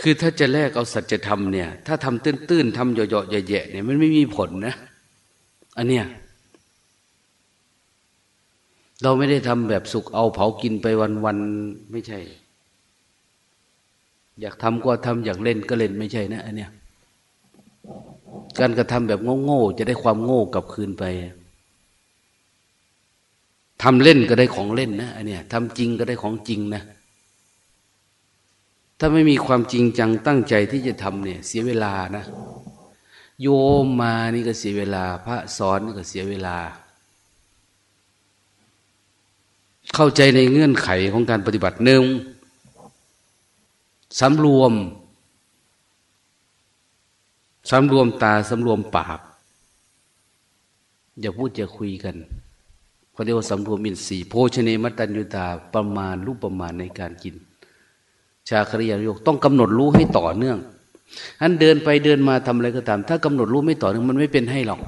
คือถ้าจะแลกเอาสัจธรรมเนี่ย ถ้าทำตื้นๆทำเหยาะๆแย่ๆเนี่ยมันไม่มีผลนะ อันเนี้ยเราไม่ได้ทำแบบสุกเอาเผากินไปวันๆไม่ใช่ อยากทำก็ทำอยากเล่นก็เล่นไม่ใช่นะอันเนี้ยการกระทำแบบโง่ๆจะได้ความโง่กลับคืนไปทำเล่นก็ได้ของเล่นนะอันเนี้ยทำจริงก็ได้ของจริงนะ ถ้าไม่มีความจริงจังตั้งใจที่จะทำเนี่ย เสียเวลานะ โยมมานี่ก็เสียเวลา พระสอนนี่ก็เสียเวลา เข้าใจในเงื่อนไขของการปฏิบัติหนึ่งสำรวมสำรวมตาสำรวมปาก อย่าพูดอย่าคุยกันเขาเรียกว่าสำรวมอินทรีย์โภชเนมตัญญุตาประมาณรูปประมาณในการกิน ชาคริยายกต้องกำหนดรู้ให้ต่อเนื่องอันเดินไปเดินมาทำอะไรก็ตาม ถ้ากำหนดรู้ไม่ต่อเนื่องมันไม่เป็นให้หรอก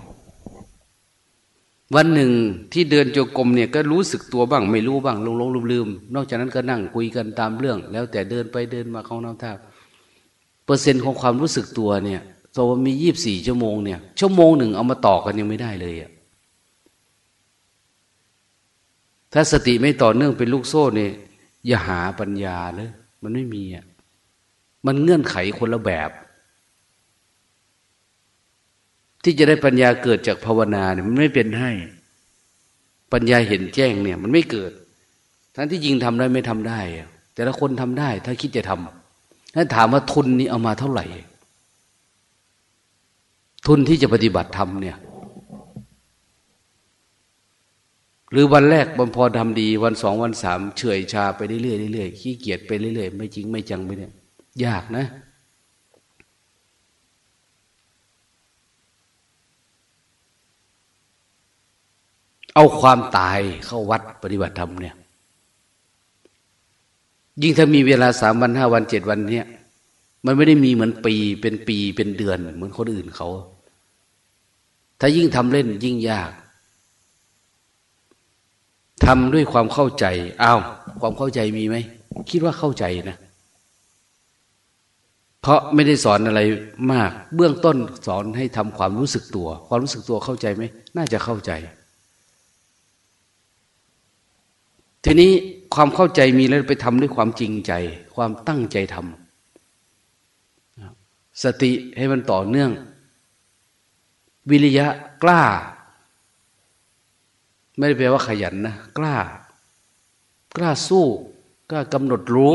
วันหนึ่งที่เดินโจกรมเนี่ยก็รู้สึกตัวบ้าง ไม่รู้บ้างลงลงลืมลืมนอกจากนั้นก็นั่งคุยกันตามเรื่อง แล้วแต่เดินไปเดินมาเขาน้ำท่าเปอร์เซ็นต์ของความรู้สึกตัวเนี่ยตัวมียี่บสี่ชั่วโมงเนี่ยชั่วโมงหนึ่งเอามาต่อกันยังไม่ได้เลยอะถ้าสติไม่ต่อเนื่องเป็นลูกโซ่เนี่ยอย่าหาปัญญาเลย มันไม่มีอะมันเงื่อนไขคนละแบบ ที่จะได้ปัญญาเกิดจากภาวนาเนี่ยมันไม่เป็นให้ ปัญญาเห็นแจ้งเนี่ย มันไม่เกิด ทั้งที่ยิงทำได้ไม่ทำได้ แต่ละคนทำได้ ถ้าคิดจะทำถ้าถามว่าทุนนี้เอามาเท่าไหร่ ทุนที่จะปฏิบัติธรรมเนี่ย หรือวันแรกมันพอทำดี วันสองวันสามเฉยชาไปเรื่อยเรื่อยๆขี้เกียจไปเรื่อยๆไม่จริงไม่จังไปเนี่ย ยากนะ เอาความตายเข้าวัดปฏิบัติธรรมเนี่ย ยิ่งถ้ามีเวลาสามวันห้าวันเจ็ดวันเนี่ย มันไม่ได้มีเหมือนปีเป็นปีเป็นเดือน เหมือนคนอื่นเขา ถ้ายิ่งทำเล่นยิ่งยาก ทำด้วยความเข้าใจอ้าวความเข้าใจมีไหมคิดว่าเข้าใจนะ เพราะไม่ได้สอนอะไรมาก เบื้องต้นสอนให้ทำความรู้สึกตัว ความรู้สึกตัวเข้าใจไหมน่าจะเข้าใจ ทีนี้ความเข้าใจมีแล้วไปทำด้วยความจริงใจ ความตั้งใจทำสติให้มันต่อเนื่อง วิริยะกล้า ไม่ได้แปลว่าขยันนะกล้า กล้าสู้กล้ากำหนดรู้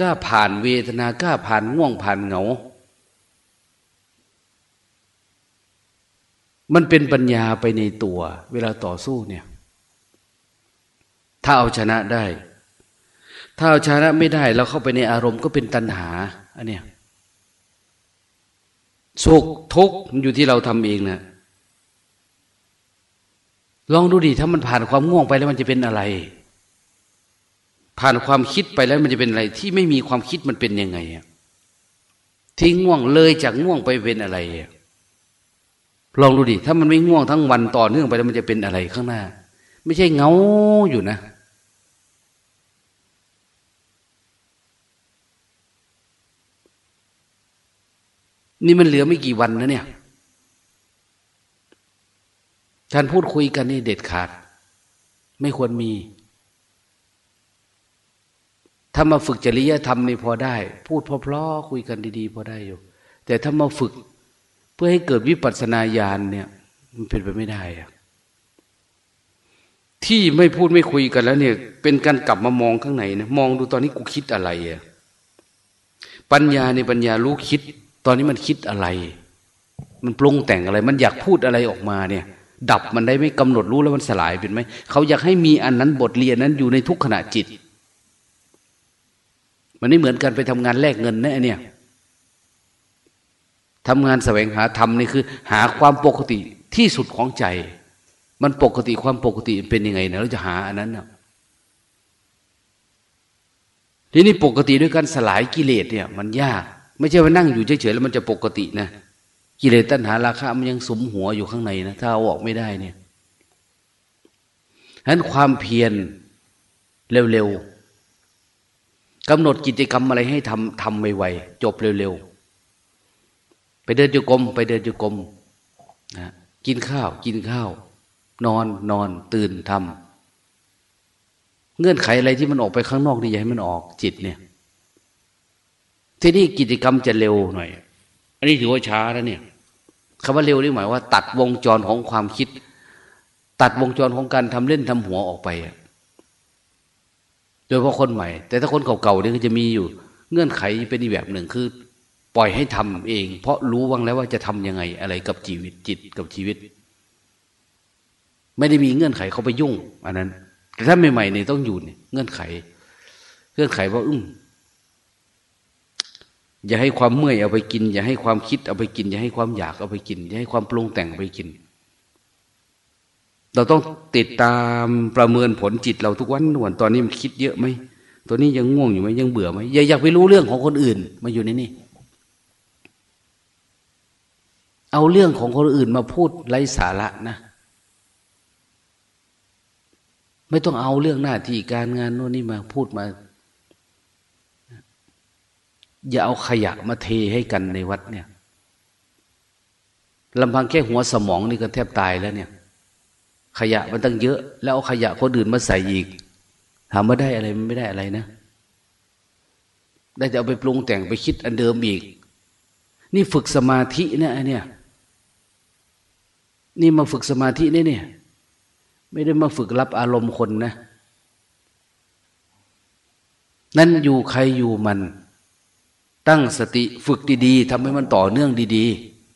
กล้าผ่านเวทนากล้าผ่านง่วงผ่านเหงา มันเป็นปัญญาไปในตัว เวลาต่อสู้เนี่ย ถ้าเอาชนะได้ ถ้าเอาชนะไม่ได้เราเข้าไปในอารมณ์ก็เป็นตัณหาอันเนี้ยสุขทุกข์อยู่ที่เราทำเองนะ ลองดูดิถ้ามันผ่านความง่วงไปแล้วมันจะเป็นอะไร ผ่านความคิดไปแล้วมันจะเป็นอะไร ที่ไม่มีความคิดมันเป็นยังไงที่ง่วงเลยจากง่วงไปเป็นอะไรลองดูดิถ้ามันไม่ง่วงทั้งวันต่อเนื่องไปแล้วมันจะเป็นอะไรข้างหน้า ไม่ใช่เงาอยู่นะนี่มันเหลือไม่กี่วันนะเนี่ย การพูดคุยกันนี่เด็ดขาด ไม่ควรมี ถ้ามาฝึกจริยธรรมนี่พอได้ พูดเพลาะๆคุยกันดี ๆ พอได้อยู่ แต่ถ้ามาฝึกเพื่อให้เกิดวิปัสสนาญาณเนี่ย มันเป็นไปไม่ได้อะที่ไม่พูดไม่คุยกันแล้วเนี่ย เป็นการกลับมามองข้างในนะมองดูตอนนี้กูคิดอะไรอะปัญญาในปัญญารู้คิด ตอนนี้มันคิดอะไร มันปรุงแต่งอะไร มันอยากพูดอะไรออกมาเนี่ย ดับมันได้ไม่กำหนดรู้แล้วมันสลายเป็นไหมเขาอยากให้มีอันนั้นบทเรียนนั้นอยู่ในทุกขณะจิต มันไม่เหมือนกันไปทำงานแลกเงินนะเนี่ยทำงานแสวงหาธรรมนี่คือ หาความปกติที่สุดของใจ มันปกติความปกติเป็นยังไงเนี่ยเราจะหาอันนั้นนะทีนี้ปกติด้วยการสลายกิเลสเนี่ย มันยาก ไม่ใช่ว่านั่งอยู่เฉยๆแล้วมันจะปกตินะ กิเลสตัณหาราคะมันยังสมหัวอยู่ข้างในนะถ้าเอาออกไม่ได้เนี่ยฉะนั้นความเพียรเร็วๆกำหนดกิจกรรมอะไรให้ทำทำไวๆจบเร็วๆไปเดินจุกรมไปเดินจุกรมนะกินข้าว กินข้าว นอนนอนตื่นทำเงื่อนไขอะไรที่มันออกไปข้างนอกนี่อย่าให้มันออกจิตเนี่ยที่นี่กิจกรรมจะเร็วหน่อย อันนี้ถือว่าช้าแล้วเนี่ย คำว่าเร็วนี่หมายว่า ตัดวงจรของความคิด ตัดวงจรของการทำเล่นทำหัวออกไปโดยเฉพาะคนใหม่ แต่ถ้าคนเก่าๆเนี่ยก็จะมีอยู่ เงื่อนไขเป็นอีกแบบหนึ่งคือ ปล่อยให้ทำเอง เพราะรู้ว่างแล้วว่าจะทํำยังไงอะไรกับชีวิตจิตกับชีวิต ไม่ได้มีเงื่อนไขเขาไปยุ่ง อันนั้น แต่ถ้าใหม่ๆเนี่ยต้องอยู่เนี่ยเงื่อนไข เงื่อนไขว่าอึ้ม อย่าให้ความเมื่อยเอาไปกิน อย่าให้ความคิดเอาไปกิน อย่าให้ความอยากเอาไปกิน อย่าให้ความปรุงแต่งไปกิน เราต้องติดตามประเมินผลจิตเราทุกวันนวนตอนนี้มันคิดเยอะไหมตัวนี้ยังง่วงอยู่ไหมยังเบื่อไหมอย่าอยากไปรู้เรื่องของคนอื่น มาอยู่ในนี่เอาเรื่องของคนอื่นมาพูดไร้สาระนะ ไม่ต้องเอาเรื่องหน้าที่การงานโน่นนี่มาพูดมา อย่าเอาขยะมาเทให้กันในวัดเนี่ยลำพังแค่หัวสมองนี่ก็แทบตายแล้วเนี่ย ขยะมันตั้งเยอะ แล้วเอาขยะคนอื่นมาใส่อีกถามว่าได้อะไรไม่ได้อะไรนะ ได้จะเอาไปปรุงแต่งไปคิดอันเดิมอีก นี่ฝึกสมาธินะเนี่ย นี่มาฝึกสมาธินี่เนี่ย ไม่ได้มาฝึกรับอารมณ์คนนะ นั่นอยู่ใครอยู่มัน ตั้งสติฝึกดีๆทำให้มันต่อเนื่องดี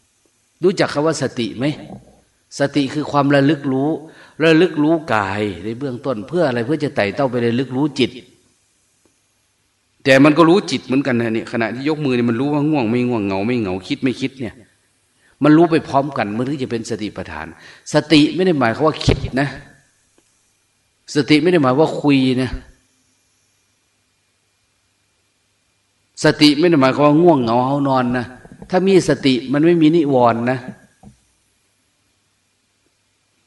ๆ รู้จักคำว่าสติไหมสติคือความระลึกรู้ ระลึกรู้กายในเบื้องต้นเพื่ออะไรเพื่อจะไต่เต้าไประลึกรู้จิต แต่มันก็รู้จิตเหมือนกันนะเนี่ยขณะที่ยกมือเนี่ยมันรู้ว่าง่วงไม่ง่วงเหงาไม่เหงาคิดไม่คิดเนี่ย มันรู้ไปพร้อมกันมันถึงจะเป็นสติปัฏฐาน สติไม่ได้หมายความว่าคิดนะ สติไม่ได้หมายว่าคุยนะ สติไม่ได้หมายความว่าง่วงเหงาเฮานอนนะถ้ามีสติมันไม่มีนิวรณ์นะ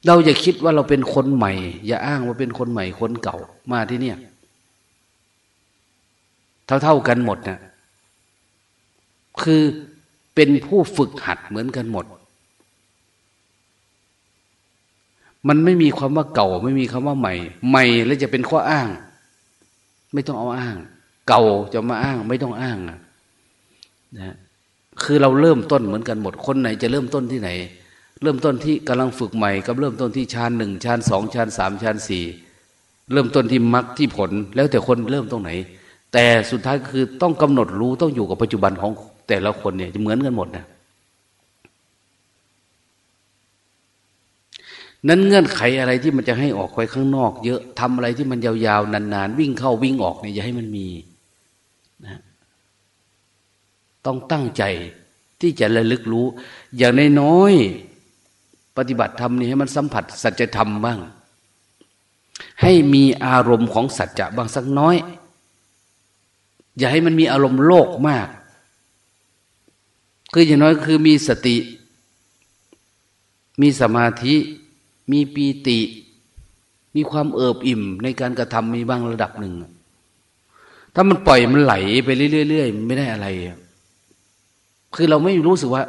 เราอย่าคิดว่าเราเป็นคนใหม่ อย่าอ้างว่าเป็นคนใหม่คนเก่ามาที่เนี่ย เท่าๆกันหมดนะคือเป็นผู้ฝึกหัดเหมือนกันหมด มันไม่มีความว่าเก่า ไม่มีคำว่าใหม่ ใหม่แล้วจะเป็นข้ออ้าง ไม่ต้องเอาอ้าง เก่าจะมาอ้างไม่ต้องอ้างนะคือเราเริ่มต้นเหมือนกันหมดคนไหนจะเริ่มต้นที่ไหน เริ่มต้นที่กำลังฝึกใหม่กับเริ่มต้นที่ชานหนึ่งชานสองชานสามชานสี่เริ่มต้นที่มรรคที่ผลแล้วแต่คนเริ่มตรงไหน แต่สุดท้ายคือต้องกำหนดรู้ต้องอยู่กับปัจจุบันของแต่ละคนเนี่ยจะเหมือนกันหมดนะนั้นเงื่อนไขอะไรที่มันจะให้ออกไปข้างนอก เยอะทำอะไรที่มันยาวๆนานๆวิ่งเข้าวิ่งออกเนี่ยอย่าให้มันมี ต้องตั้งใจที่จะระลึกรู้ อย่างน้อยๆปฏิบัติธรรมนี่ให้มันสัมผัสสัจธรรมบ้าง ให้มีอารมณ์ของสัจจะบ้างสักน้อย อย่าให้มันมีอารมณ์โลกมาก คืออย่างน้อยคือมีสติ มีสมาธิ มีปีติ มีความเอิบอิ่มในการกระทำมีบ้างระดับหนึ่งถ้ามันปล่อยมันไหลไปเรื่อยๆไม่ได้อะไร คือเราไม่รู้สึกว่า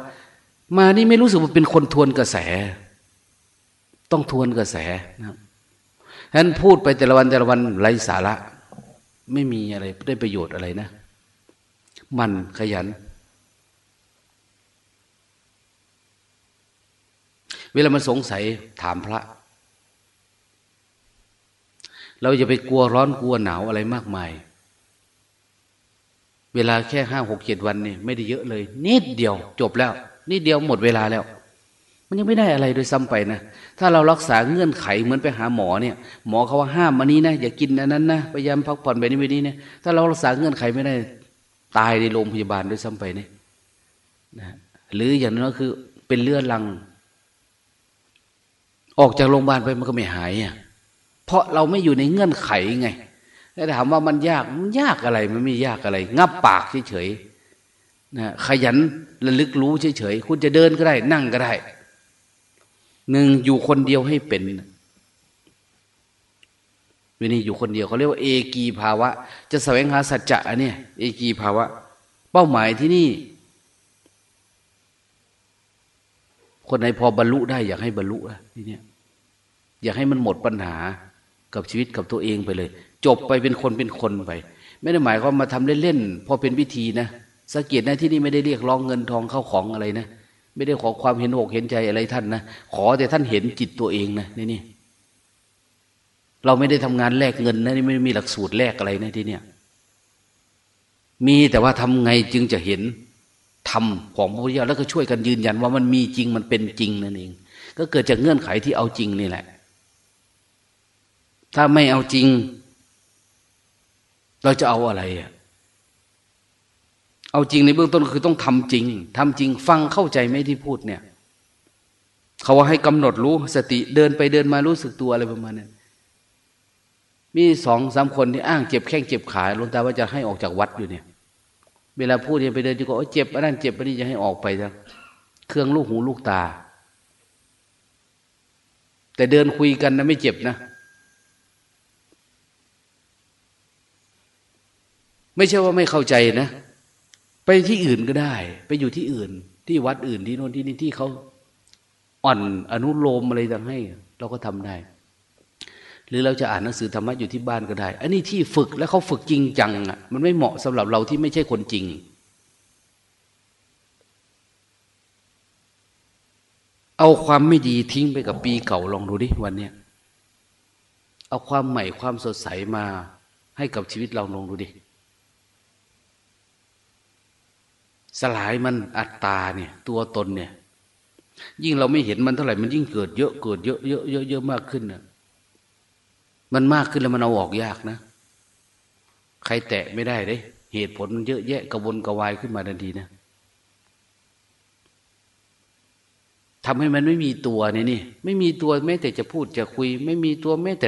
มานี่ไม่รู้สึกว่าเป็นคนทวนกระแส ต้องทวนกระแสนะครับฉะนั้นพูดไปแต่ละวันแต่ละวันไร้สาระ ไม่มีอะไรได้ประโยชน์อะไรนะ มันขยัน เวลามันสงสัยถามพระ เราจะไปกลัวร้อนกลัวหนาวอะไรมากมาย เวลาแค่ห้าหกเจ็ดวันนี่ไม่ได้เยอะเลย นิดเดียวจบแล้ว นิดเดียวหมดเวลาแล้ว มันยังไม่ได้อะไรโดยซ้ำไปนะถ้าเรารักษาเงื่อนไขเหมือนไปหาหมอเนี่ย หมอเขาว่าห้ามอันนี้นะอย่ากินอันนั้นนะพยายามพักผ่อนไปนี้ไปนี้เนี่ยถ้าเรารักษาเงื่อนไขไม่ได้ ตายในโรงพยาบาลด้วยซ้ำไปเนี่ยนะหรืออย่างนั้นก็คือเป็นเลือดลัง ออกจากโรงพยาบาลไปมันก็ไม่หายอะเพราะเราไม่อยู่ในเงื่อนไขไง ถ้าถามว่ามันยากมันยากอะไร มันไม่ยากอะไร งับปากเฉยๆนะขยันระลึกรู้เฉยๆคุณจะเดินก็ได้ นั่งก็ได้หนึ่งอยู่คนเดียวให้เป็นวินี่อยู่คนเดียวเขาเรียกว่าเอกีภาวะ จะแสวงหาสัจจะเนี่ยเอกีภาวะ เป้าหมายที่นี่ คนไหนพอบรรลุได้ อยากให้บรรลุอะทีเนี้ยอยากให้มันหมดปัญหากับชีวิตกับตัวเองไปเลย จบไปเป็นคนเป็นคนไป ไม่ได้หมายความมาทำเล่นๆพอเป็นวิธีนะสังเกตนะที่นี่ไม่ได้เรียกร้องเงินทองเข้าของอะไรนะไม่ได้ขอความเห็นอกเห็นใจอะไรท่านนะขอแต่ท่านเห็นจิตตัวเองนะนี่นี่เราไม่ได้ทำงานแลกเงินนะนี่ไม่มีหลักสูตรแลกอะไรนะที่เนี่ยมีแต่ว่าทำไงจึงจะเห็นธรรมของพระพุทธเจ้าแล้วก็ช่วยกันยืนยันว่ามันมีจริงมันเป็นจริงนั่นเอง ก็เกิดจากเงื่อนไขที่เอาจริงนี่แหละ ถ้าไม่เอาจริง เราจะเอาอะไรอะเอาจริงในเบื้องต้นคือต้องทำจริงทำจริงฟังเข้าใจไหมที่พูดเนี่ย เขาว่าให้กำหนดรู้สติเดินไปเดินมารู้สึกตัวอะไรประมาณนี้มีสองสามคนที่อ้างเจ็บแข้งเจ็บขาลงตาว่าจะให้ออกจากวัดอยู่เนี่ย เวลาพูดเนี่ยไปเดินจะก็เจ็บอันนั้นเจ็บอันนี้จะให้ออกไปจ้ะเครื่องลูกหูลูกตา แต่เดินคุยกันนะไม่เจ็บนะ ไม่ใช่ว่าไม่เข้าใจนะ ไปที่อื่นก็ได้ ไปอยู่ที่อื่น ที่วัดอื่นที่โน่นที่นี่ที่เขาอ่อนอนุโลมอะไรต่างให้ เราก็ทำได้ หรือเราจะอ่านหนังสือธรรมะอยู่ที่บ้านก็ได้ อันนี้ที่ฝึกแล้วเขาฝึกจริงจังอะมันไม่เหมาะสำหรับเราที่ไม่ใช่คนจริงเอาความไม่ดีทิ้งไปกับปีเก่าลองดูดิวันเนี้ยเอาความใหม่ความสดใสมาให้กับชีวิตเราลองดูดิ สลายมันอัตตาเนี่ย ตัวตนเนี่ย ยิ่งเราไม่เห็นมันเท่าไหร่มันยิ่งเกิดเยอะเกิดเยอะเยอะเยอะเยอะมากขึ้นนะมันมากขึ้นแล้วมันเอาออกยากนะ ใครแตะไม่ได้เลยเหตุผลมันเยอะแยะกระวนกระวายขึ้นมาทันทีนะทำให้มันไม่มีตัวนี่นี่ไม่มีตัวแม้แต่จะพูดจะคุย ไม่มีตัวแม้แต่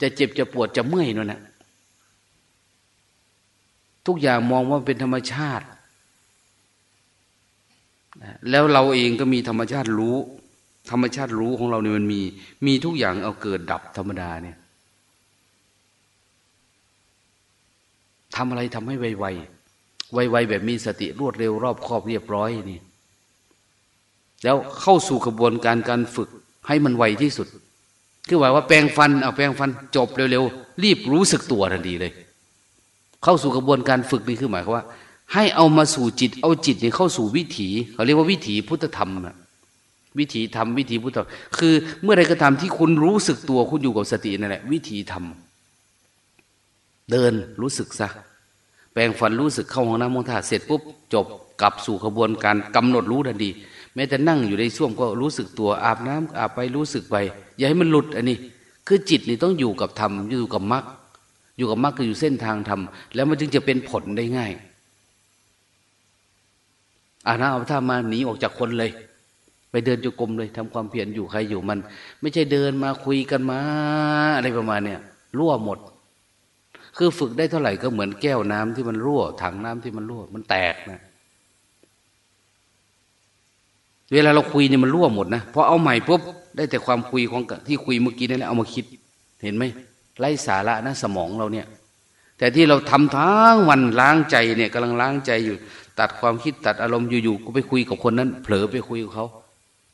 จะเจ็บจะปวดจะเมื่อยนั่นแหละ ทุกอย่างมองว่าเป็นธรรมชาติ แล้วเราเองก็มีธรรมชาติรู้ ธรรมชาติรู้ของเราเนี่ยมันมี มีทุกอย่างเอาเกิดดับธรรมดาเนี่ยทำอะไรทำให้ไวๆไวๆแบบมีสติรวดเร็วรอบครอบเรียบร้อยนี่ แล้วเข้าสู่กระบวนการการฝึกให้มันไวที่สุด คือว่าว่าแปลงฟันเอาแปลงฟันจบเร็วๆรีบรู้สึกตัวทันทีเลย เข้าสู่กระบวนการฝึกนี่คือหมายความว่า ให้เอามาสู่จิต เอาจิตเนี่ยเข้าสู่วิถีเขาเรียกว่าวิถีพุทธธรรมนะวิถีธรรมวิถีพุทธคือเมื่อใดก็ตามที่คุณรู้สึกตัวคุณอยู่กับสตินั่นแหละ วิถีธรรม เดินรู้สึกซะแปลงฝันรู้สึกเข้าห้องน้ำมองท่าเสร็จปุ๊บจบกลับสู่กระบวนการกำหนดรู้ทันทีแม้แต่นั่งอยู่ในช่วงก็รู้สึกตัวอาบน้ำอาบไปรู้สึกไป อย่าให้มันหลุดอันนี้ คือจิตนี่ต้องอยู่กับธรรมอยู่กับมรรค อยู่กับมรรคก็อยู่เส้นทางธรรมแล้วมันจึงจะเป็นผลได้ง่ายอานะเอาถ้ามาหนีออกจากคนเลย ไปเดินจุกรมเลยทำความเพียรอยู่ใครอยู่มัน ไม่ใช่เดินมาคุยกันมา อะไรประมาณเนี้ยรั่วหมด คือฝึกได้เท่าไหร่ก็เหมือนแก้วน้ำที่มันรั่ว ถังน้ำที่มันรั่ว มันแตกนะเวลาเราคุยเนี่ยมันรั่วหมดนะพอเอาใหม่ปุ๊บได้แต่ความคุยของที่คุยเมื่อกี้นั่นแหละเอามาคิด เห็นไหม ไร้สาระนะสมองเราเนี่ย แต่ที่เราทำทั้งวันล้างใจเนี่ยกำลังล้างใจอยู่ ตัดความคิดตัดอารมณ์อยู่ๆก็ไปคุยกับคนนั้น เผลอไปคุยกับเขา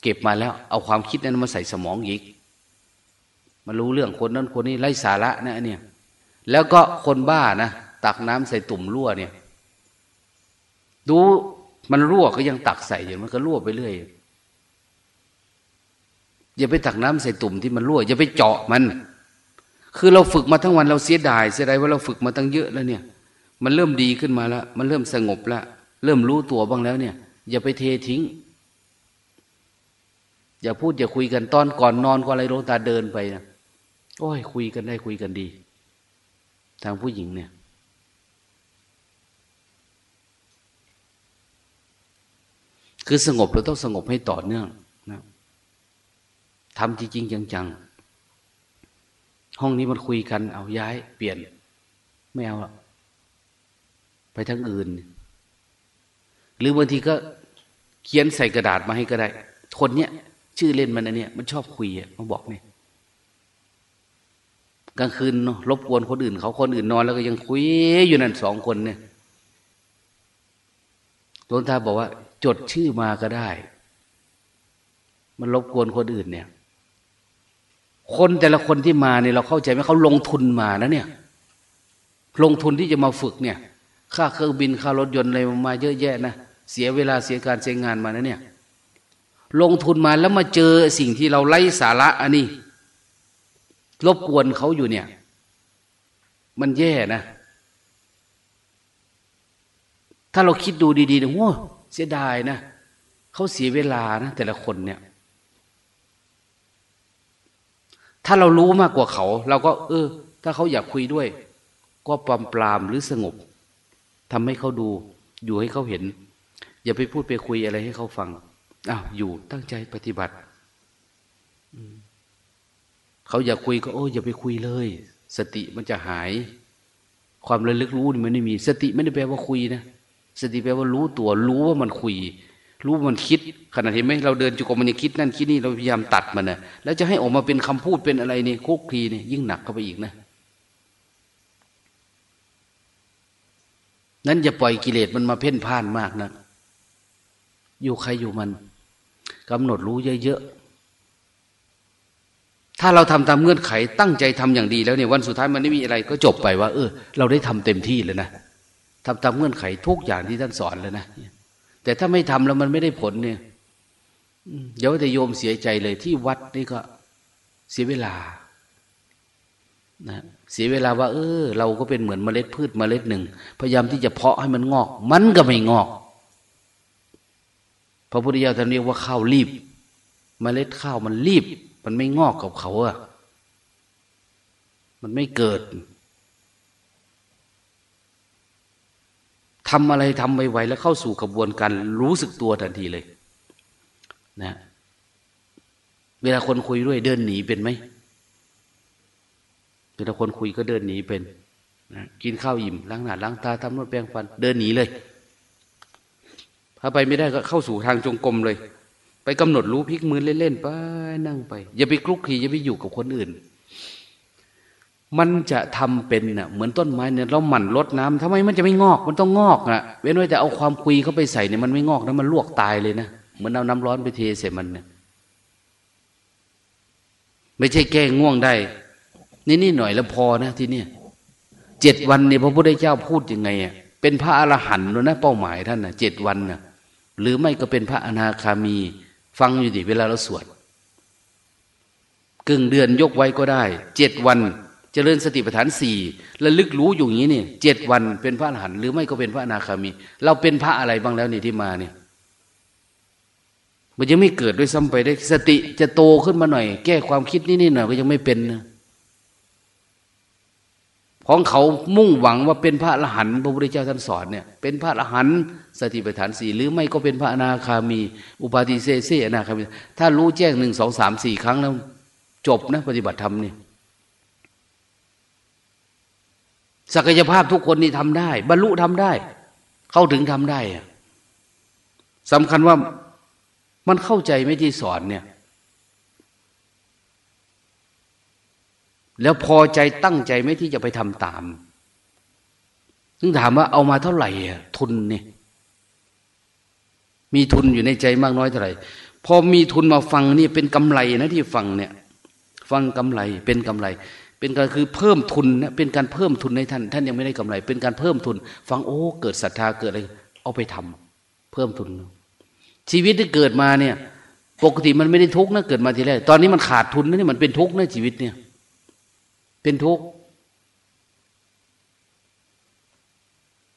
เก็บมาแล้ว เอาความคิดนั้นมาใส่สมองอีกมารู้เรื่องคนนั้นคนนี้ไร้สาระนะเนี่ย แล้วก็คนบ้านะตักน้ำใส่ตุ่มรั่วเนี่ย ดูมันรั่วก็ยังตักใส่อยู่มันก็รั่วไปเรื่อยอย่าไปตักน้ำใส่ตุ่มที่มันรั่วอย่าไปเจาะมัน คือเราฝึกมาทั้งวันเราเสียดายเสียดายว่าเราฝึกมาตั้งเยอะแล้วเนี่ย มันเริ่มดีขึ้นมาแล้วมันเริ่มสงบแล้วเริ่มรู้ตัวบ้างแล้วเนี่ย อย่าไปเททิ้ง อย่าพูดอย่าคุยกันตอนก่อนนอนก็อะไรโรตาเดินไปนะโอ้ยคุยกันได้คุยกันดี ทางผู้หญิงเนี่ย คือสงบเราต้องสงบให้ต่อเนื่องนะทำจริงๆจังๆ ห้องนี้มันคุยกัน เอาย้ายเปลี่ยน ไม่เอาไปทั้งอื่น หรือบางทีก็เขียนใส่กระดาษมาให้ก็ได้ คนเนี้ยชื่อเล่นมันอันเนี้ยมันชอบคุยอะมาบอกเนี่ยกลางคืนรบกวนคนอื่น เขาคนอื่นนอนแล้วก็ยังคุยอยู่นั่นสองคนเนี่ยหลวงตาบอกว่า จดชื่อมาก็ได้ มันรบกวนคนอื่นเนี่ย คนแต่ละคนที่มาเนี่ยเราเข้าใจไหมเขาลงทุนมานะเนี่ย ลงทุนที่จะมาฝึกเนี่ย ค่าเครื่องบินค่ารถยนต์อะไรมาเยอะแยะนะเสียเวลาเสียการเสียงานมานะเนี่ย ลงทุนมาแล้วมาเจอสิ่งที่เราไร้สาระอันนี้รบกวนเขาอยู่เนี่ย มันแย่นะ ถ้าเราคิดดูดีๆนะโอ้เสียดายนะเขาเสียเวลานะแต่ละคนเนี่ย ถ้าเรารู้มากกว่าเขา เราก็ เออ ถ้าเขาอยากคุยด้วย ก็ปลามปลามหรือสงบทำให้เขาดู อยู่ให้เขาเห็น อย่าไปพูดไปคุยอะไรให้เขาฟังอ้าวอยู่ตั้งใจปฏิบัติเขาอยากคุยก็โอ้อย่าไปคุยเลย สติมันจะหาย ความระลึกรู้นี่มันไม่มี สติไม่ได้แปลว่าคุยนะสติแปลว่ารู้ตัวรู้ว่ามันคุย รู้มันคิดขณะที่ไหมเราเดินจุกมันยังคิดนั่นคิดนี่เราพยายามตัดมันนะแล้วจะให้ออกมาเป็นคำพูดเป็นอะไรนี่คุกคีนี่ยิ่งหนักเข้าไปอีกนะนั้นอย่าปล่อยกิเลสมันมาเพ่นพ่านมากนะอยู่ใครอยู่มันกำหนดรู้เยอะๆถ้าเราทำตามเงื่อนไขตั้งใจทำอย่างดีแล้วเนี่ยวันสุดท้ายมันไม่มีอะไร ก็จบไปว่า เออ เราได้ทำเต็มที่เลยนะทำตามเงื่อนไขทุกอย่างที่ท่านสอนเลยนะ แต่ถ้าไม่ทำแล้วมันไม่ได้ผลเนี่ยเดี๋ยวแต่โยมเสียใจเลย ที่วัดนี่ก็เสียเวลานะเสียเวลาว่า เออ เราก็เป็นเหมือนเมล็ดพืชเมล็ดหนึ่ง พยายามที่จะเพาะให้มันงอก มันก็ไม่งอก พระพุทธเจ้าท่านเรียกว่าข้าวรีบมเมล็ดข้าวมันรีบ มันไม่งอกกับเขาอะมันไม่เกิด ทำอะไรทำไวๆแล้วเข้าสู่กระบวนการรู้สึกตัวทันทีเลยนะเวลาคนคุยด้วยเดินหนีเป็นไหมเวลาคนคุยก็เดินหนีเป็นนะกินข้าวอิ่มล้างหน้าล้างตาทำนวดแปรงฟัน เดินหนีเลย ถ้าไปไม่ได้ก็เข้าสู่ทางจงกรมเลย ไปกำหนดรู้พลิกมือเล่นๆไปนั่งไป อย่าไปคลุกคลีอย่าไปอยู่กับคนอื่น มันจะทำเป็นเน่ะเหมือนต้นไม้เนี่ยเราหมั่นลดน้ำทำไมมันจะไม่งอก มันต้องงอกอะเว้นไว้แต่เอาความคุยเข้าไปใส่เนี่ยมันไม่งอกนะมันลวกตายเลยนะเหมือนเอาน้ำร้อนไปเทใส่มันเนี่ยไม่ใช่แก้ง่วงได้นี่นี่หน่อยแล้วพอนะที่เนี่ยเจ็ดวันเนี่ยพระพุทธเจ้าพูดยังไงอะเป็นพระอรหันต์แล้วนะเป้าหมายท่านนะเจ็ดวันนะหรือไม่ก็เป็นพระอนาคามี ฟังอยู่ดิเวลาเราสวดกึ่งเดือนยกไว้ก็ได้เจ็ดวัน เจริญสติปัฏฐานสี่ระลึกรู้อยู่อย่างนี้นี่เจ็ดวันเป็นพระอรหันต์หรือไม่ก็เป็นพระอนาคามี เราเป็นพระอะไรบ้างแล้วนี่ที่มาเนี่ย มันยังไม่เกิดด้วยซ้ำไปได้สติจะโตขึ้นมาหน่อย แก้ความคิดนี่นี่หน่อยก็ยังไม่เป็นนะของเขามุ่งหวังว่าเป็นพระอรหันต์พระพุทธเจ้าท่านสอนเนี่ยเป็นพระอรหันต์สติปัฏฐานสี่หรือไม่ก็เป็นพระอนาคามี อุปาทิเสเสอนาคามี ถ้ารู้แจ้งหนึ่งสองสามสี่ครั้งแล้ว จบนะ ปฏิบัติธรรมเนี่ย ศักยภาพทุกคนนี่ทำได้ บรรลุทำได้ เข้าถึงทำได้สำคัญว่ามันเข้าใจไม่ที่สอนเนี่ย แล้วพอใจตั้งใจไหมที่จะไปทำตามซึ่งถามว่าเอามาเท่าไหร่ทุนเนี่ยมีทุนอยู่ในใจมากน้อยเท่าไหร่ พอมีทุนมาฟังนี่เป็นกำไรนะที่ฟังเนี่ย ฟังกำไรเป็นกำไร เป็นการคือเพิ่มทุนนะเป็นการเพิ่มทุนให้ท่าน ท่านยังไม่ได้กำไร เป็นการเพิ่มทุน ฟังโอ้ เกิดศรัทธาเกิดอะไร เอาไปทำเพิ่มทุน ชีวิตที่เกิดมาเนี่ย ปกติมันไม่ได้ทุกข์นะเกิดมาทีแรกตอนนี้มันขาดทุนนะนี่มันเป็นทุกข์นะชีวิตเนี่ย เป็นทุกข์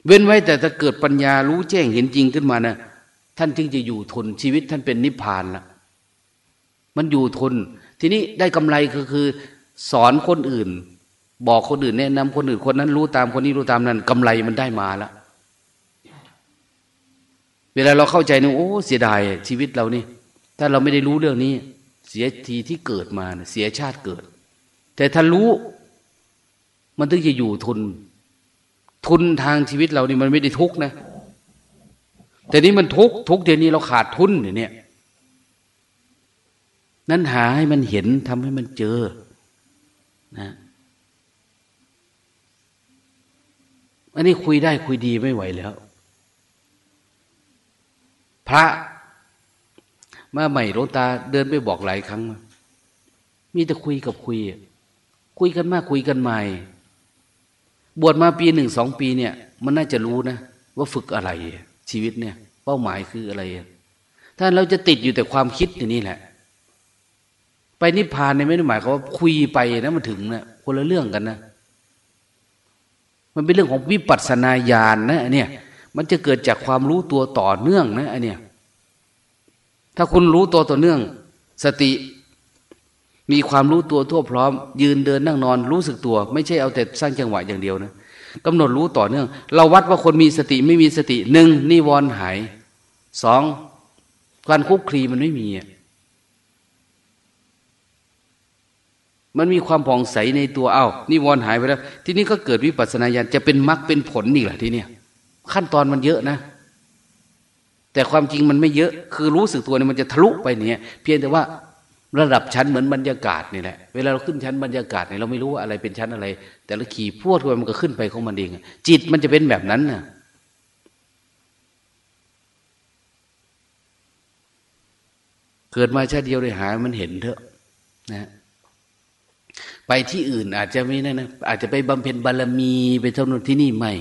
เว้นไว้แต่ถ้าเกิดปัญญารู้แจ้งเห็นจริงขึ้นมานะท่านจึงจะอยู่ทนชีวิตท่านเป็นนิพพานละมันอยู่ทน ทีนี้ได้กำไรก็คือ สอนคนอื่น บอกคนอื่นแนะนำคนอื่นคนนั้นรู้ตามคนนี้รู้ตามนั้นกำไรมันได้มาแล้วเวลาเราเข้าใจนี่โอ้เสียดายชีวิตเรานี่ ถ้าเราไม่ได้รู้เรื่องนี้ เสียทีที่เกิดมาเสียชาติเกิด แต่ถ้ารู้มันถึงจะอยู่ทุน ทุนทางชีวิตเรานี่มันไม่ได้ทุกนะ แต่นี้มันทุกทุกเดี๋ยวนี้เราขาดทุนเนี่ยนั้นหาให้มันเห็นทำให้มันเจอ นะอันนี้คุยได้คุยดีไม่ไหวแล้ว พระเมื่อใหม่หลวงตาเดินไปบอกหลายครั้ง มีแต่คุยกับคุย คุยกันมากคุยกันใหม่ บวชมาปีหนึ่งสองปีเนี่ย มันน่าจะรู้นะ ว่าฝึกอะไร ชีวิตเนี่ย เป้าหมายคืออะไร ถ้าเราจะติดอยู่แต่ความคิดอย่างนี้แหละ ไปนิพพานเนี่ยไม่ได้หมายความว่าคุยไปนะมันถึงนะคนละเรื่องกันนะ มันเป็นเรื่องของวิปัสสนาญาณนะอันเนี้ยมันจะเกิดจากความรู้ตัวต่อเนื่องนะอันเนี้ยถ้าคุณรู้ตัวต่อเนื่อง สติ มีความรู้ตัวทั่วพร้อม ยืนเดินนั่งนอนรู้สึกตัว ไม่ใช่เอาแต่สร้างจังหวะอย่างเดียวนะกำหนดรู้ต่อเนื่อง เราวัดว่าคนมีสติไม่มีสติหนึ่งนิวรณ์หายสองการคุกคลีมันไม่มี มันมีความผ่องใสในตัวเอา้านิวรณ์หายไปแล้ว ทีนี้ก็เกิดวิปัสนาญาณจะเป็นมรรคเป็นผลนี่แหละทีเนี้ยขั้นตอนมันเยอะนะ แต่ความจริงมันไม่เยอะ คือรู้สึกตัวเนี่ยมันจะทะลุไปเนี่ย เพียงแต่ว่าระดับชั้นเหมือนบรรยากาศนี่แหละ เวลาเราขึ้นชั้นบรรยากาศเนี่ยเราไม่รู้ว่าอะไรเป็นชั้นอะไร แต่ละขี่พวดไปมันก็ขึ้นไปของมันเอง จิตมันจะเป็นแบบนั้นน่ะเกิดมาชาติเดียวเลยหา มันเห็นเถอะนะ ไปที่อื่นอาจจะไม่นั่นนะอาจจะไปบำเพ็ญบารมีไปเท่านั้นที่นี่ไม่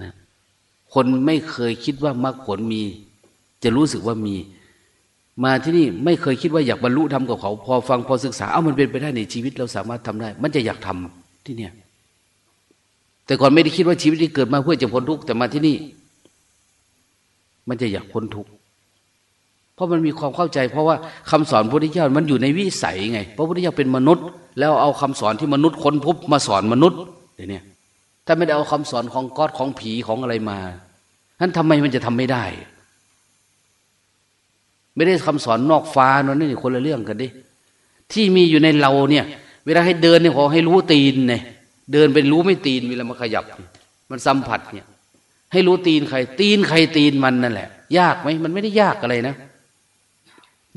นะคนไม่เคยคิดว่ามรรคผลมี จะรู้สึกว่ามี มาที่นี่ไม่เคยคิดว่าอยากบรรลุทำกับเขา พอฟังพอศึกษา เอ้ามันเป็นไปได้ในชีวิตเราสามารถทำได้ มันจะอยากทำที่เนี่ย แต่ก่อนไม่ได้คิดว่าชีวิตที่เกิดมาเพื่อจะพ้นทุกข์แต่มาที่นี่ มันจะอยากพ้นทุกข์ ราะมันมีความเข้าใจ เพราะว่าคำสอนพระพุทธเจ้ามันอยู่ในวิสัยไง พระพุทธเจ้าเป็นมนุษย์ แล้วเอาคำสอนที่มนุษย์ค้นพบมาสอนมนุษย์เดี๋ยวนี้ถ้าไม่ได้เอาคำสอนของก๊อดของผีของอะไรมานั้นทำไมมันจะทำไม่ได้ ไม่ได้คำสอนนอกฟ้านั่นนี่คนละเรื่องกันดิที่มีอยู่ในเราเนี่ย เวลาให้เดินเนี่ยขอให้รู้ตีนเนี่ยเดินเป็นรู้ไม่ตีนเวลามาขยับ มันสัมผัสเนี่ย ให้รู้ตีนใคร ตีนใครตีนมันนั่นแหละ ยากไหมมันไม่ได้ยากอะไรนะ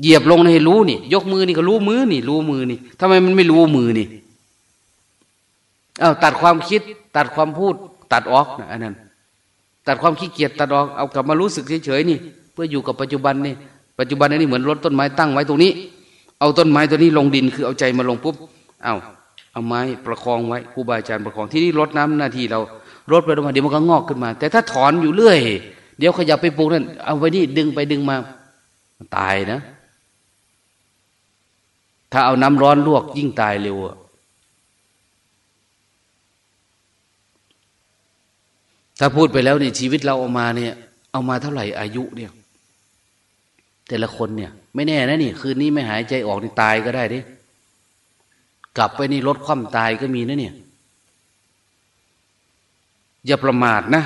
เหยียบลงในรู้นี่ ยกมือนี่ก็รู้มือนี่ รู้มือนี่ทำไมมันไม่รู้มือนี่เอาตัดความคิด ตัดความพูด ตัดออกนะอันนั้น ตัดความขี้เกียจตัดออกเอากลับมารู้สึกเฉยๆนี่ เพื่ออยู่กับปัจจุบันนี่ปัจจุบันนี่เหมือนรถต้นไม้ตั้งไว้ตรงนี้ เอาต้นไม้ตัวนี้ลงดินคือเอาใจมาลงปุ๊บเอาเอาไม้ประคองไว้ครูบาอาจารย์ประคองที่นี่รดน้ำหน้าที่เรารดไปลงมาเดี๋ยวมันก็งอกขึ้นมา แต่ถ้าถอนอยู่เรื่อย เดี๋ยวขยับไปปลูกนั่นเอาไว้นี่ดึงไปดึงมาตายนะ ถ้าเอาน้ำร้อนลวกยิ่งตายเร็วถ้าพูดไปแล้วในชีวิตเราเอามาเนี่ย เอามาเท่าไหร่อายุเนี่ย แต่ละคนเนี่ย ไม่แน่นะนี่ คืนนี้ไม่หายใจออกนี่ตายก็ได้ดิกลับไปนี่รถคว่ำตายก็มีนะเนี่ย อย่าประมาทนะ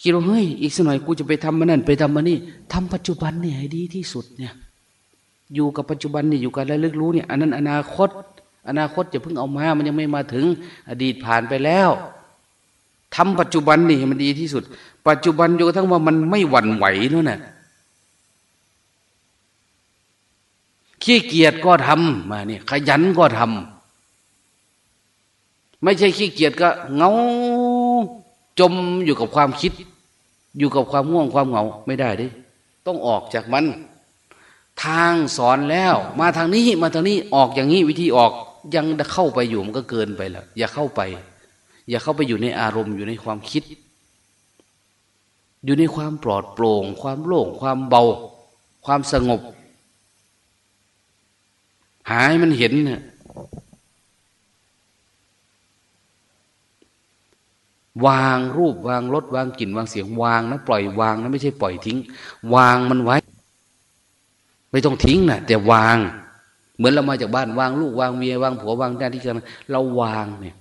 คิดว่าเฮ้ยอีกสักหน่อยกูจะไปทำมันนั่นไปทำมันนี่ทำปัจจุบันเนี่ยให้ดีที่สุดเนี่ย อยู่กับปัจจุบันนี่อยู่กับระลึกรู้เนี่ยอันนั้นอนาคต อนาคตจะเพิ่งเอามา มันยังไม่มาถึง อดีตผ่านไปแล้วทำปัจจุบันนี่มันดีที่สุด ปัจจุบันจนกระทั่งว่ามันไม่หวั่นไหวนั่นน่ะขี้เกียจก็ทำมาเนี่ยขยันก็ทำไม่ใช่ขี้เกียจก็เงาจมอยู่กับความคิด อยู่กับความง่วงความเหงาไม่ได้ดิต้องออกจากมัน ทางสอนแล้ว มาทางนี้มาทางนี้ออกอย่างนี้วิธีออกยังเข้าไปอยู่มันก็เกินไปแล้วอย่าเข้าไป อย่าเข้าไปอยู่ในอารมณ์อยู่ในความคิด อยู่ในความปลอดโปร่ง ความโล่งความเบา ความสงบ หายมันเห็นเนี่ยวางรูปวางรสวางกลิ่นวางเสียงวางนะปล่อยวางนะไม่ใช่ปล่อยทิ้ง วางมันไว้ ไม่ต้องทิ้งนะแต่วาง เหมือนเรามาจากบ้านวางลูกวางเมียวางผัววางหน้าที่การเราวางเนี่ย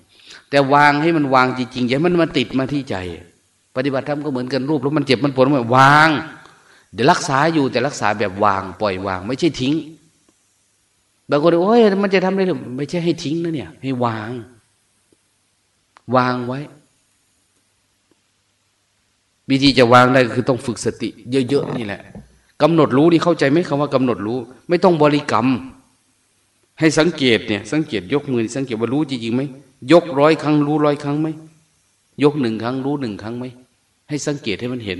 แต่วางให้มันวางจริงๆอย่ามันมันติดมาที่ใจ ปฏิบัติธรรมก็เหมือนกันรูปแล้วมันเจ็บมันปวดมันวาง เดี๋ยวรักษาอยู่แต่รักษาแบบวาง ปล่อยวาง ไม่ใช่ทิ้งบางคนโอ้ยมันจะทำได้หรือไม่ใช่ให้ทิ้งนะเนี่ย ให้วาง วางไว้ วิธีจะวางได้คือต้องฝึกสติ เยอะๆนี่แหละ กำหนดรู้นี่เข้าใจไหมคำว่ากำหนดรู้ ไม่ต้องบริกรรม ให้สังเกตเนี่ย สังเกตยกมือสังเกตว่ารู้จริงๆไหมยกร้อยครั้งรู้ร้อยครั้งไหมยกหนึ่งครั้งรู้หนึ่งครั้งไหมให้สังเกตให้มันเห็น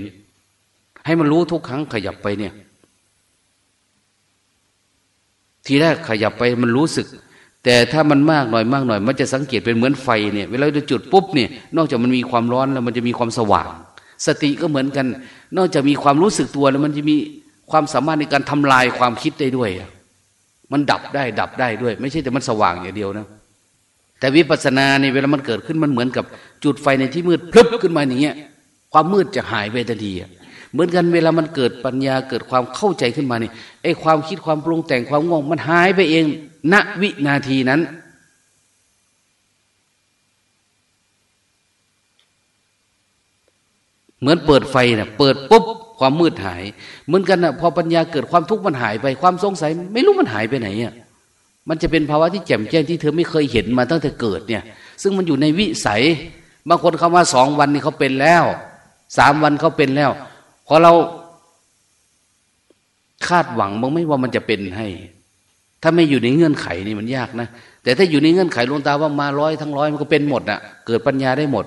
ให้มันรู้ทุกครั้งขยับไปเนี่ย ทีแรกขยับไปมันรู้สึก แต่ถ้ามันมากหน่อยมากหน่อย มันจะสังเกตเป็นเหมือนไฟเนี่ยเวลาจะจุดปุ๊บเนี่ย นอกจากมันมีความร้อนแล้วมันจะมีความสว่าง สติก็เหมือนกัน นอกจากมีความรู้สึกตัวแล้วมันจะมี ความสามารถในการทำลายความคิดได้ด้วย มันดับได้ ดับได้ด้วย ไม่ใช่แต่มันสว่างอย่างเดียวนะ แต่วิปัสสนาเนี่ยเวลามันเกิดขึ้นมันเหมือนกับจุดไฟในที่มืดพลึบขึ้นมาอย่างเงี้ย ความมืดจะหายไปทันทีเหมือนกันเวลามันเกิดปัญญาเกิดความเข้าใจขึ้นมานี่ไอ้ความคิดความปรุงแต่งความง่วงมันหายไปเอง ณวินาทีนั้นเหมือนเปิดไฟเนะ่ยเปิดปุ๊บ ความมืดหาย เหมือนกันนะพอปัญญาเกิดความทุกข์มันหายไปความสงสัย ไม่รู้มันหายไปไหนอะมันจะเป็นภาวะที่แจ่มแจ้งที่เธอไม่เคยเห็นมาตั้งแต่เกิดเนี่ย ซึ่งมันอยู่ในวิสัย บางคนเขามาสองวันนี่เขาเป็นแล้วสามวันเขาเป็นแล้วพอเราคาดหวังบ้างไม่ว่ามันจะเป็นให้ ถ้าไม่อยู่ในเงื่อนไขนี่มันยากนะแต่ถ้าอยู่ในเงื่อนไขลงตาว่ามาร้อยทั้งร้อยมันก็เป็นหมดนะ่ะ เกิดปัญญาได้หมด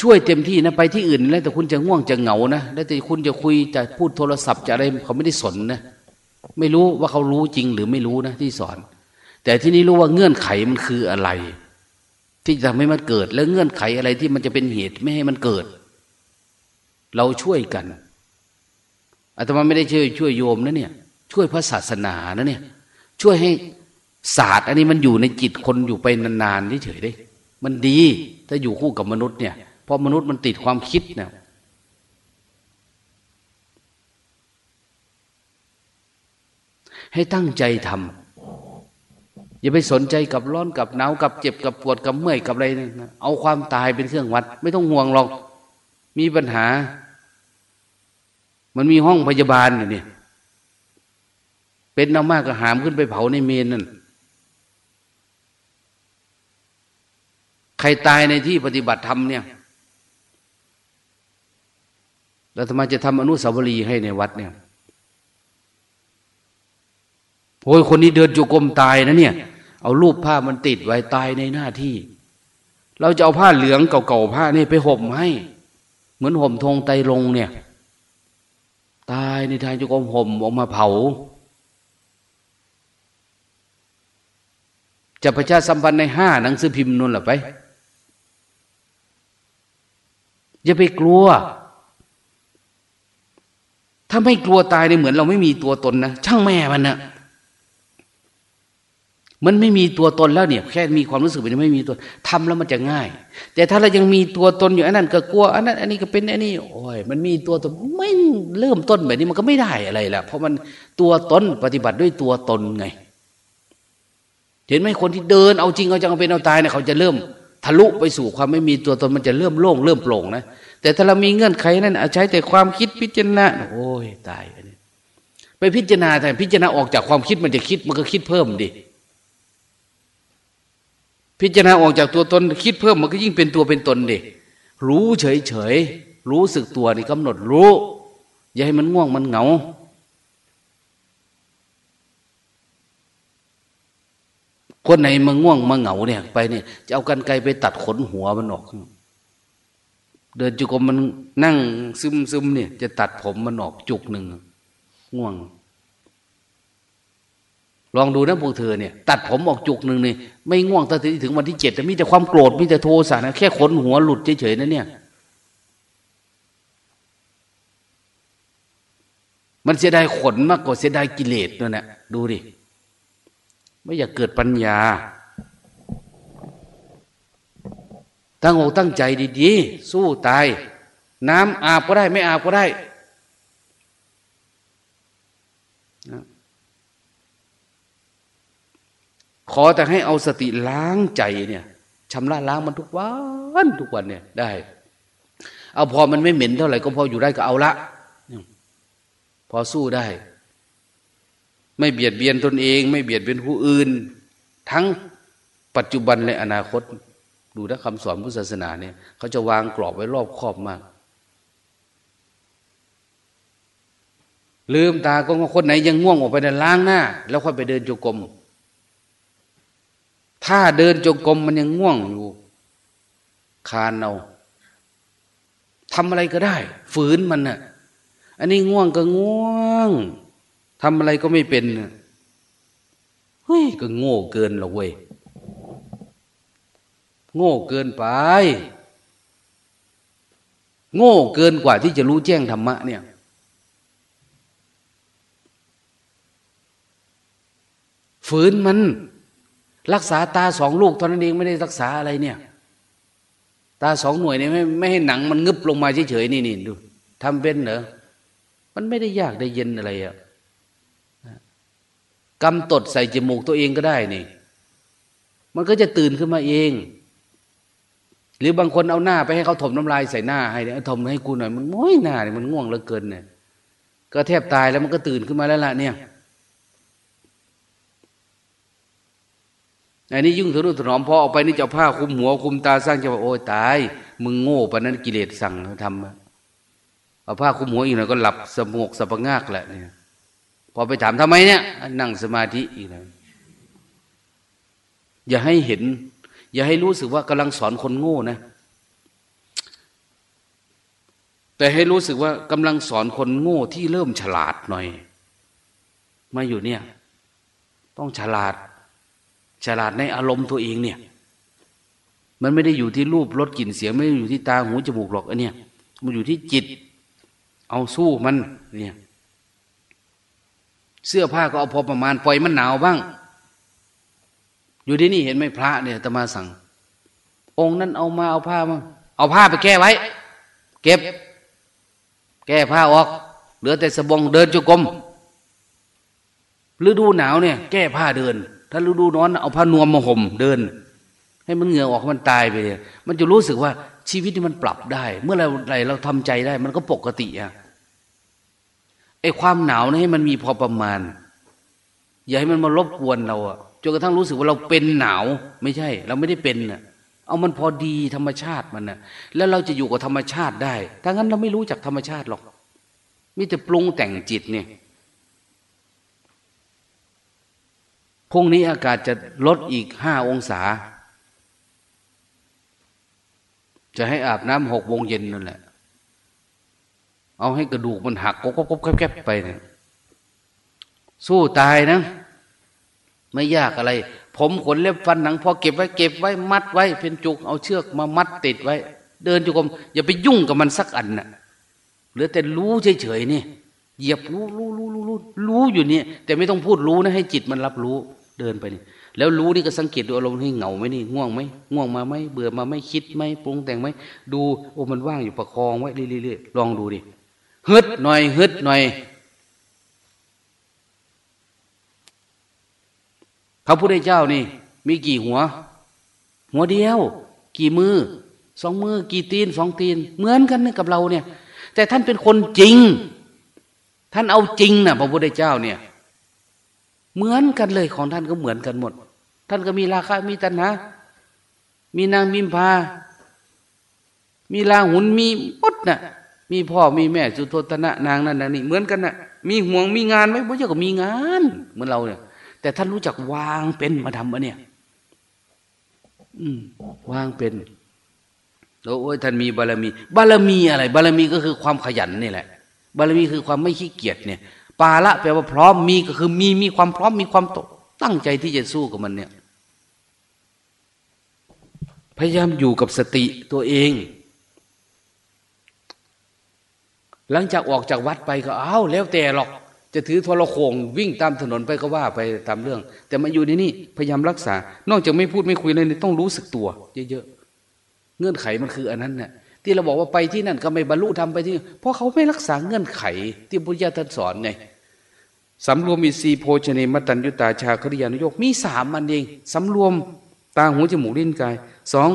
ช่วยเต็มที่นะไปที่อื่น แล้วแต่คุณจะง่วงจะเหงานะแล้วแต่คุณจะคุยจะพูดโทรศัพท์จะอะไรเขาไม่ได้สนนะไม่รู้ว่าเขารู้จริงหรือไม่รู้นะที่สอน แต่ที่นี้รู้ว่าเงื่อนไขมันคืออะไร ที่จะทำให้มันเกิด แล้วเงื่อนไขอะไรที่มันจะเป็นเหตุไม่ให้มันเกิด เราช่วยกันอาตมาไม่ได้ช่วยช่วยโยมนะเนี่ย ช่วยพระศาสนานะเนี่ย ช่วยให้ศาสตร์ อันนี้มันอยู่ในจิตคนอยู่ไปนานๆเฉยๆได้ มันดีถ้าอยู่คู่กับมนุษย์เนี่ย เพราะมนุษย์มันติดความคิดเนี่ยให้ตั้งใจทำอย่าไปสนใจกับร้อนกับหนาวกับเจ็บกับปวดกับเมื่อยกับอะไรนะเอาความตายเป็นเครื่องวัด ไม่ต้องห่วงหรอก มีปัญหา มันมีห้องพยาบาลอยู่เนี่ยเป็นน้ำมากก็หามขึ้นไปเผาในเมนนั่นใครตายในที่ปฏิบัติธรรมเนี่ย แล้วทำไมจะทำอนุสาวรีย์ให้ในวัดเนี่ยโอ้ยคนนี้เดินจุกรมตายนะเนี่ย เอารูปผ้ามันติดไว้ตายในหน้าที่ เราจะเอาผ้าเหลืองเก่าๆผ้านี่ไปห่มให้ เหมือนห่มธงไตรงเนี่ย ตายในทางจุกรมห่มออกมาเผา จะประชาสัมพันธ์ในห้าหนังสือพิมพ์นู่นหรอไป อย่าไปกลัว ถ้าไม่กลัวตายเนี่ยเหมือนเราไม่มีตัวตนนะช่างแม่มันนะมันไม่มีตัวตนแล้วเนี่ย แค่มีความรู้สึกมันไม่มีตัวทำแล้วมันจะง่าย แต่ถ้าเรายังมีตัวตนอยู่อันนั้นก็กลัวอันนั้นอันนี้ก็เป็นอันนี้โอ้ยมันมีตัวตนไม่เริ่มต้นแบบนี้มันก็ไม่ได้อะไรละเพราะมันตัวตนปฏิบัติด้วยตัวตนไง เห็นไหมคนที่เดินเอาจริงเอาจังเอาเป็นเอาตายเนี่ยเขาจะเริ่ม ทะลุไปสู่ความไม่มีตัวตนมันจะเริ่มโล่งเริ่มโปร่งนะแต่ถ้าเรามีเงื่อนไขนั่นใช้แต่ความคิดพิจารณาโอ้ยตายไปพิจารณาแต่พิจารณาออกจากความคิดมันจะคิดมันก็คิดเพิ่มดิพิจารณาออกจากตัวตนคิดเพิ่มมันก็ยิ่งเป็นตัวเป็นตนด็รู้เฉยเฉยรู้สึกตัวนี่กำหนดรู้ อย่าให้มันง่วงมันเหงา คนไหนมาง่วงมาเหงาเนี่ย ไปเนี่ยจะเอากันไกลไปตัดขนหัวมันออก เดินจุกมมันนั่งซึมซึมเนี่ย จะตัดผมมันออกจุกหนึ่งง่วง ลองดูนะพวกเธอเนี่ย ตัดผมออกจุกหนึ่งนี่ไม่ง่วงตั้งแต่ถึงวันที่เจ็ดแต่มีแต่ความโกรธมีแต่โทสะนะแค่ขนหัวหลุดเฉยๆนะเนี่ยมันเสียดายขนมากกว่าเสียดายกิเลสนั่นแหละดูดิ ไม่อยากเกิดปัญญา ตั้งอกตั้งใจดีๆ สู้ตาย น้ำอาบก็ได้ ไม่อาบก็ได้ขอแต่ให้เอาสติล้างใจเนี่ยชำระล้างมันทุกวันทุกวันเนี่ยได้ เอาพอมันไม่เหม็นเท่าไหร่ก็พออยู่ได้ก็เอาละ พอสู้ได้ ไม่เบียดเบียนตนเอง ไม่เบียดเบียนผู้อื่น ทั้งปัจจุบันและอนาคต ดูนะคำสอนพุทธศาสนาเนี่ยเขาจะวางกรอบไว้รอบครอบมาก ลืมตาก็คนไหนยังง่วงออกไปในล้างหน้า แล้วค่อยไปเดินโยกรมถ้าเดินจงกรมมันยังง่วงอยู่คานเอาทำอะไรก็ได้ ฝืนมันน่ะ อันนี้ง่วงก็ง่วง ทำอะไรก็ไม่เป็นเฮ้ยก็โง่เกินหรอกเว้ยโง่เกินไป โง่เกินกว่าที่จะรู้แจ้งธรรมะเนี่ย ฝืนมัน รักษาตาสองลูกเท่านั้นเองไม่ได้รักษาอะไรเนี่ย ตาสองหน่วยเนี่ยไม่ไม่ให้หนังมันงึบลงมาเฉยๆนี่นี่ดูทำเป็นเหรอมันไม่ได้ยากได้เย็นอะไรอะ กำตดใส่จมูกตัวเองก็ได้นี่ มันก็จะตื่นขึ้นมาเอง หรือบางคนเอาหน้าไปให้เขาถมน้ำลายใส่หน้าให้เนี่ยถมให้กูหน่อยมันม้อยหน้าเนี่ยมันง่วงเหลือเกินเนี่ยก็แทบตายแล้วมันก็ตื่นขึ้นมาแล้วล่ะเนี่ยอันนี้ยุ่งทะนุถนอมพอออกไปนี่จะผ้าคุมหัวคุมตาสร้างจะว่าโอ้ยตาย มึงโง่ปะนั้นกิเลสสั่งทำเอาผ้าคุมหัวอีกหน่อยก็หลับสมกสะปะงากแหละเนี่ย พอไปถามทำไมเนี่ย นั่งสมาธิอีกแล้วอย่าให้เห็น อย่าให้รู้สึกว่ากำลังสอนคนโง่นะ แต่ให้รู้สึกว่ากำลังสอนคนโง่ที่เริ่มฉลาดหน่อย มาอยู่เนี่ย ต้องฉลาด ฉลาดในอารมณ์ตัวเองเนี่ย มันไม่ได้อยู่ที่รูปรสกลิ่นเสียง ไม่ได้อยู่ที่ตาหูจมูกหรอกอันเนี้ยมันอยู่ที่จิต เอาสู้มันเนี่ย เสื้อผ้าก็เอาพอประมาณปล่อยมันหนาวบ้าง อยู่ที่นี่เห็นไหมพระเนี่ยตมาสั่ง องค์นั้นเอามาเอาผ้ามาเอาผ้าไปแก้ไว้ เก็บ แก้ผ้าออก เหลือแต่สบงเดินจุกรมฤดูหนาวเนี่ย แก้ผ้าเดิน ถ้าฤดูร้อนเอาผ้านวมมาห่มเดิน ให้มันเหงื่อออกมันตายไปเลยมันจะรู้สึกว่าชีวิตที่มันปรับได้ เมื่อเราไรเราทำใจได้ มันก็ปกติอะ ไอ้ความหนาวนี่ให้มันมีพอประมาณ อย่าให้มันมารบกวนเราอะจนกระทั่งรู้สึกว่าเราเป็นหนาว ไม่ใช่ เราไม่ได้เป็นอะเอามันพอดีธรรมชาติมันนะแล้วเราจะอยู่กับธรรมชาติได้ถ้างั้นเราไม่รู้จักธรรมชาติหรอกมีแต่ปรุงแต่งจิตเนี่ยพรุ่งนี้อากาศจะลดอีกห้าองศา จะให้อาบน้ำหกโมงเย็นนั่นแหละ เอาให้กระดูกมันหักกบกบแคบๆไปเนี่ยสู้ตายนะ ไม่ยากอะไร ผมขนเล็บฟันหนังพอเก็บไว้เก็บไว้มัดไว้ เป็นจุกเอาเชือกมามัดติดไว้ เดินจุกมอย่าไปยุ่งกับมันสักอันนะ่ะเหลือแต่รู้เฉยๆนี่เหยียบรู้รู้รู้รู้รู้รู้อยู่เนี่ย แต่ไม่ต้องพูดรู้นะ ให้จิตมันรับรู้เดินไปนี่แล้วรู้นี่ก็สังเกตดูอารมณ์ให้เหงาไหมนี่ง่วงไหมง่วงมาไหมเบื่อมาไหมคิดไหมปรุงแต่งไหมดูโอ้มันว่างอยู่ประคองไว้เรื่อยๆลองดูดิ ฮึดหน่อยฮึดหน่อยพระพุทธเจ้านี่ มีกี่หัว หัวเดียว กี่มือสองมือกี่ตีนสองตีน เหมือนกันกับเราเนี่ย แต่ท่านเป็นคนจริง ท่านเอาจริงนะพระพุทธเจ้าเนี่ย เหมือนกันเลยของท่านก็เหมือนกันหมด ท่านก็มีราคามีตัณหามีนางมิมพา มีลาหุนมีมดนะ่ะ มีพ่อมีแม่สุโธตนะนางนั่นนี่เหมือนกันนะ่ะมีห่วงมีงานไหมพระเจ้าก็มีงาน เหมือนเราเนี่ย แต่ท่านรู้จักวางเป็นมาทำอันเนี่ย อืม วางเป็นแล้วโอ้ยท่านมีบารมี บารมีอะไร บารมีก็คือความขยันนี่แหละ บารมีคือความไม่ขี้เกียจเนี่ย ปาละแปลว่าพร้อมมีก็คือมีมีความพร้อมมีความตก ตั้งใจที่จะสู้กับมันเนี่ย พยายามอยู่กับสติตัวเอง หลังจากออกจากวัดไปก็เอ้าแล้วแต่หรอก จะถือโทรโขงวิ่งตามถนนไปก็ว่าไปตามเรื่อง แต่มาอยู่ในนี่พยายามรักษา นอกจากไม่พูดไม่คุยเลยต้องรู้สึกตัวเยอะๆเงื่อนไขมันคืออันนั้นเนี่ยที่เราบอกว่าไปที่นั่นก็ไม่บรรลุทำไปที่เพราะเขาไม่รักษาเงื่อนไข ที่พุทธเจ้าท่านสอนไงสำรวมอิสีโพชเนมตัญยุตาชาคริยานุโยกมีสามมันเองสำรวมตาหูจมูกลิ้นกายสอง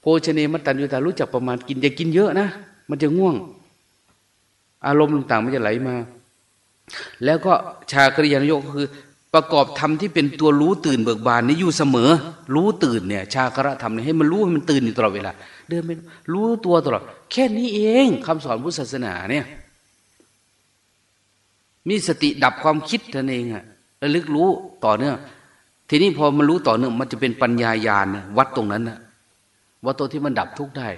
โพชเนมตัญยุตารู้จักประมาณกินอย่ากินเยอะนะ มันจะง่วง อารมณ์ต่างๆมันจะไหลมา แล้วก็ชาคริยานุโยกคือ ประกอบธรรมที่เป็นตัวรู้ตื่นเบิกบานนี้อยู่เสมอ รู้ตื่นเนี่ย ชาคระธรรมเนี่ยให้มันรู้ให้มันตื่นอยู่ตลอดเวลาเดินไปรู้ตัวตลอดแค่นี้เองคำสอนพุทธศาสนาเนี่ย มีสติดับความคิดท่านเองอะระลึกรู้ต่อเนื่องทีนี้พอมันรู้ต่อเนื่องมันจะเป็นปัญญายาณวัดตรงนั้นนะวัดตัวที่มันดับทุกข์ได้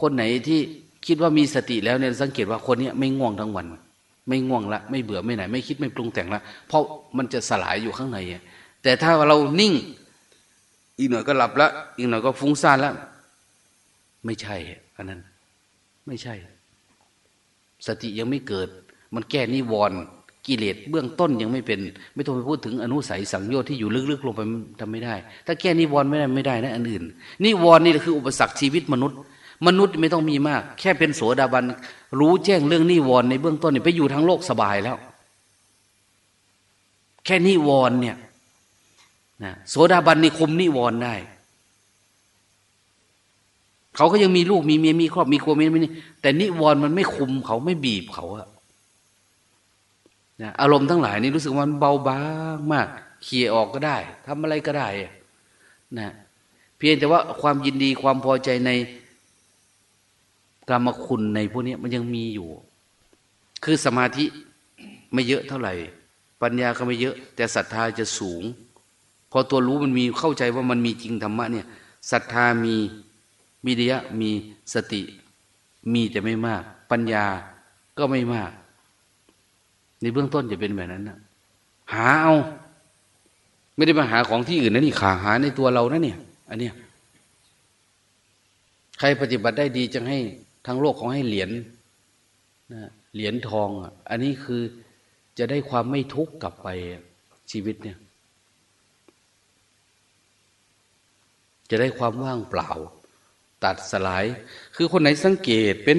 คนไหนที่ คิดว่ามีสติแล้วเนี่ยสังเกตว่าคนนี้ไม่ง่วงทั้งวัน ไม่ง่วงละ ไม่เบื่อไม่ไหน ไม่คิดไม่ปรุงแต่งละ เพราะมันจะสลายอยู่ข้างในแต่ถ้าเรานิ่ง อีกหน่อยก็หลับละอีกหน่อยก็ฟุ้งซ่านล้วไม่ใช่อันนั้น ไม่ใช่ สติยังไม่เกิด มันแก้นิวรณ์กิเลสเบื้องต้นยังไม่เป็น ไม่ต้องไปพูดถึงอนุสัยสังโยชน์ที่อยู่ลึกๆลงไปทำไม่ได้ ถ้าแก้นิวรณ์ไม่ได้ไม่ได้นะอันอื่นนิวรณ์นี่คืออุปสรรคชีวิตมนุษย์ มนุษย์ไม่ต้องมีมาก แค่เป็นโสดาบัน รู้แจ้งเรื่องนิวรณ์ในเบื้องต้นเนี่ยไปอยู่ทั้งโลกสบายแล้ว แค่นิวรณ์เนี่ยนะโสดาบันนี่คุมนิวรณ์ได้เขาก็ยังมีลูกมีเมียมีครอบมีครัวมีนี่แต่นิวรณ์มันไม่คุมเขาไม่บีบเขาอะนะอารมณ์ทั้งหลายนี่รู้สึกว่ามันเบาบางมากเขี่ยออกก็ได้ทำอะไรก็ได้นะเพียงแต่ว่าความยินดีความพอใจใน กรรมคุณในพวกนี้มันยังมีอยู่ คือสมาธิไม่เยอะเท่าไหร่ ปัญญาก็ไม่เยอะ แต่ศรัทธาจะสูง พอตัวรู้มันมีเข้าใจว่ามันมีจริงธรรมะเนี่ยศรัทธามีมีเดียมีสติ มีแต่ไม่มาก ปัญญาก็ไม่มาก ในเบื้องต้นจะเป็นแบบนั้นนะหาเอา ไม่ได้มาหาของที่อื่นนะนี่ขาหาในตัวเรานะเนี่ย อันเนี้ยใครปฏิบัติได้ดีจึงให้ ทั้งโลกของให้เหรียญนะเหรียญทองอะอันนี้คือจะได้ความไม่ทุกข์กลับไปชีวิตเนี่ย จะได้ความว่างเปล่า ตัดสลาย คือคนไหนสังเกตเป็น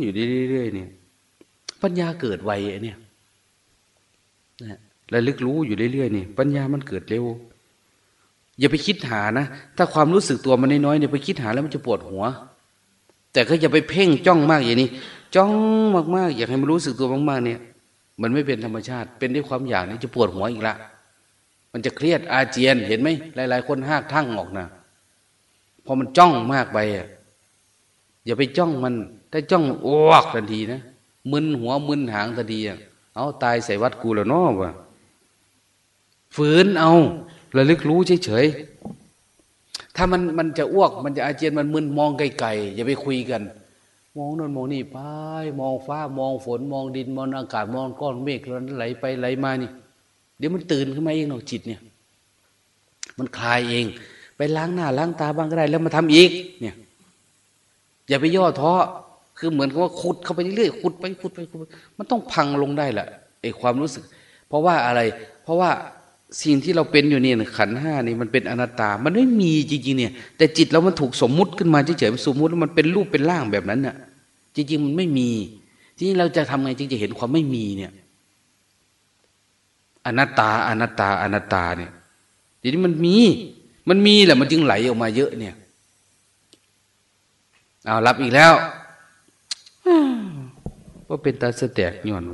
อยู่เรื่อยๆเนี่ย ปัญญาเกิดไวเนี่ยนะระลึกรู้อยู่เรื่อยๆนี่ปัญญามันเกิดเร็ว อย่าไปคิดหานะ ถ้าความรู้สึกตัวมันน้อยๆเนี่ยไปคิดหาแล้วมันจะปวดหัว แต่ก็อย่าไปเพ่งจ้องมากอย่างนี้ จ้องมากๆ อยากให้มันรู้สึกตัวมากๆเนี่ย มันไม่เป็นธรรมชาติ เป็นด้วยความอยากนี่จะปวดหัวอีกละ มันจะเครียดอาเจียนเห็นไหมหลาย ๆ คนห้ากทั้งออกนะพอมันจ้องมากไปอะอย่าไปจ้องมัน ถ้าจ้องอ้วกทันทีนะมึนหัวมึนหางทันทีอะเอาตายใส่วัดกูแล้วนาะวะฝืนเอาระลึกรู้เฉยๆ ถ้ามันมันจะอ้วก มันจะอาเจียนมันมึนมองไกลๆอย่าไปคุยกัน มองนั่นมองนี่ไปมองฟ้ามองฝนมองดินมองอากาศมองก้อนเมฆนั้นไหลไปไหลมานี่ เดี๋ยวมันตื่นขึ้นมาเองเนาะจิตเนี่ย มันคลายเอง ไปล้างหน้าล้างตาบ้างก็ได้ แล้วมาทำอีก เนี่ย อย่าไปย่อท้อคือเหมือนกับว่าขุดเข้าไปเรื่อยๆขุดไปขุดไปขุดไปมันต้องพังลงได้แหละไอ้ความรู้สึก เพราะว่าอะไร เพราะว่า สิ่งที่เราเป็นอยู่เนี่ยขันห้านี่มันเป็นอนัตตา มันไม่มีจริงๆเนี่ย แต่จิตเรามันถูกสมมุติขึ้นมาเฉยๆสมมุติแล้วมันเป็นรูปเป็นร่างแบบนั้นน่ะ จริง ๆ มันไม่มี ทีนี้เราจะทำไงจึงจะเห็นความไม่มีเนี่ย อนัตตาอนัตตาอนัตตาเนี่ยทีนี้มันมี มันมีแหละมันจึงไหลออกมาเยอะเนี่ยเอารับอีกแล้วว่าเป็นตาเสแตกย้อน